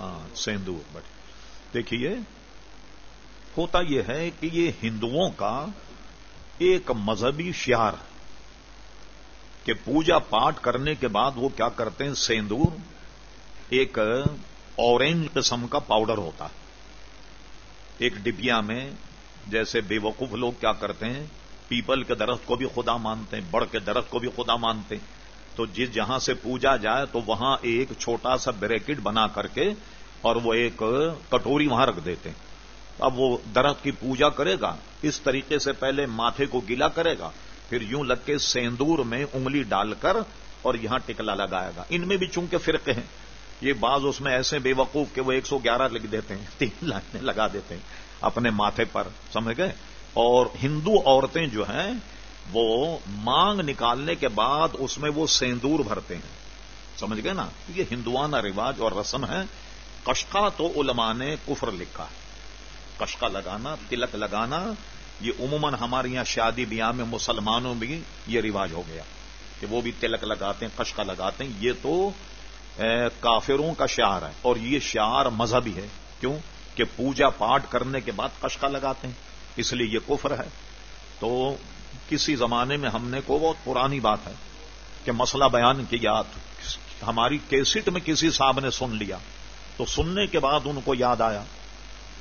ہاں سیندور بٹ دیکھیے، ہوتا یہ ہے کہ یہ ہندوؤں کا ایک مذہبی شعار ہے کہ پوجا پاٹ کرنے کے بعد وہ کیا کرتے ہیں؟ سیندور ایک اورینج قسم کا پاؤڈر ہوتا ہے۔ ایک ڈبیا میں جیسے بے وقوف لوگ کیا کرتے ہیں؟ پیپل کے درخت کو بھی خدا مانتے ہیں بڑ کے درخت کو بھی خدا مانتے ہیں۔ تو جس جہاں سے پوجا جائے تو وہاں ایک چھوٹا سا بریکٹ بنا کر کے اور وہ ایک کٹوری وہاں رکھ دیتے ہیں۔ اب وہ درخت کی پوجا کرے گا، اس طریقے سے پہلے ماتھے کو گیلا کرے گا، پھر یوں لگ کے سیندور میں انگلی ڈال کر اور یہاں ٹکلا لگائے گا۔ ان میں بھی چونکہ فرقے ہیں۔ یہ بعض اس میں ایسے بے وقوف کہ وہ ایک سو گیارہ لکھ دیتے ہیں، تین لائنیں لگا دیتے ہیں اپنے ماتھے پر، سمجھ گئے؟ اور ہندو عورتیں جو ہیں وہ مانگ نکالنے کے بعد اس میں وہ سیندور بھرتے ہیں۔ سمجھ گئے نا؟ یہ ہندوانہ رواج اور رسم ہے۔ کشکا تو علماء نے کفر لکھا۔ ہے کشکا لگانا، تلک لگانا، یہ عموماً ہمارے یہاں شادی بیاہ میں مسلمانوں بھی یہ رواج ہو گیا۔ کہ وہ بھی تلک لگاتے ہیں کشکا لگاتے ہیں۔ یہ تو کافروں کا شعار ہے۔ اور یہ شعار مذہبی ہے۔ کیوں؟ کہ پوجا پاٹ کرنے کے بعد کشکا لگاتے ہیں۔ اس لیے یہ کفر ہے۔ تو کسی زمانے میں ہم نے کو بہت پرانی بات ہے کہ مسئلہ بیان کیا ہماری کیسٹ میں کسی صاحب نے سن لیا تو سننے کے بعد ان کو یاد آیا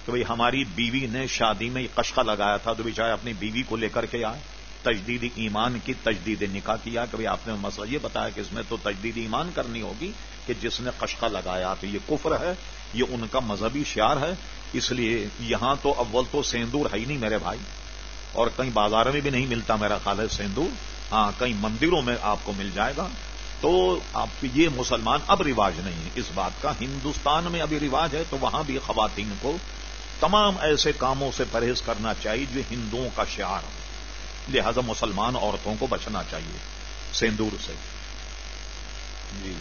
کہ بھئی ہماری بیوی نے شادی میں کشکا لگایا تھا تو چاہے اپنی بیوی کو لے کر کے آئے، تجدید ایمان کی تجدید نکاح کیا کہ آپ نے مسئلہ یہ بتایا کہ اس میں تو تجدید ایمان کرنی ہوگی کہ جس نے قشقہ لگایا تو یہ کفر ہے، یہ ان کا مذہبی شعار ہے، اس لیے یہاں تو اول تو سیندور ہے ہی نہیں میرے بھائی۔ اور کہیں بازار میں بھی نہیں ملتا میرا خیال ہے سیندور ہاں کئی مندروں میں آپ کو مل جائے گا. تو آپ یہ مسلمان اب رواج نہیں ہے اس بات کا ہندوستان میں ابھی رواج ہے تو وہاں بھی خواتین کو تمام ایسے کاموں سے پرہیز کرنا چاہیے جو ہندوؤں کا شعار ہو. لہذا مسلمان عورتوں کو بچنا چاہیے. سیندور سے. جی۔